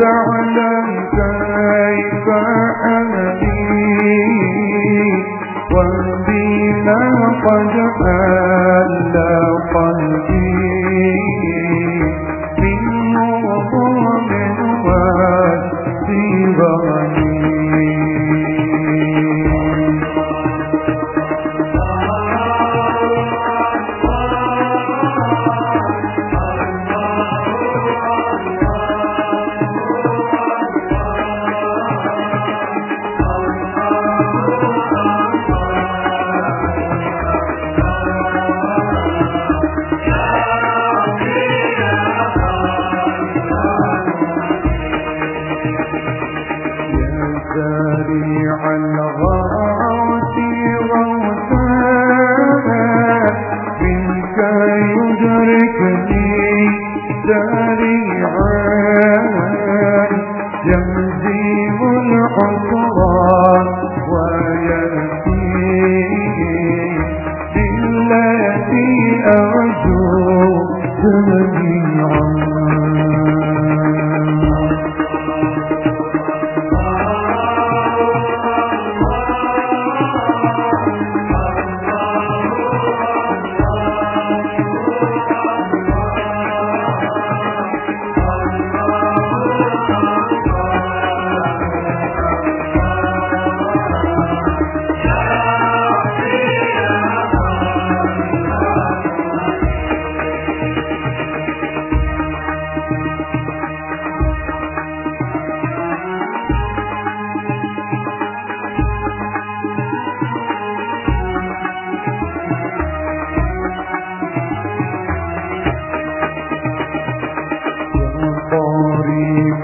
تعلم كيف أمني وبما قد أل قلبي من غضب وسيرني أرجو جميعا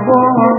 إلا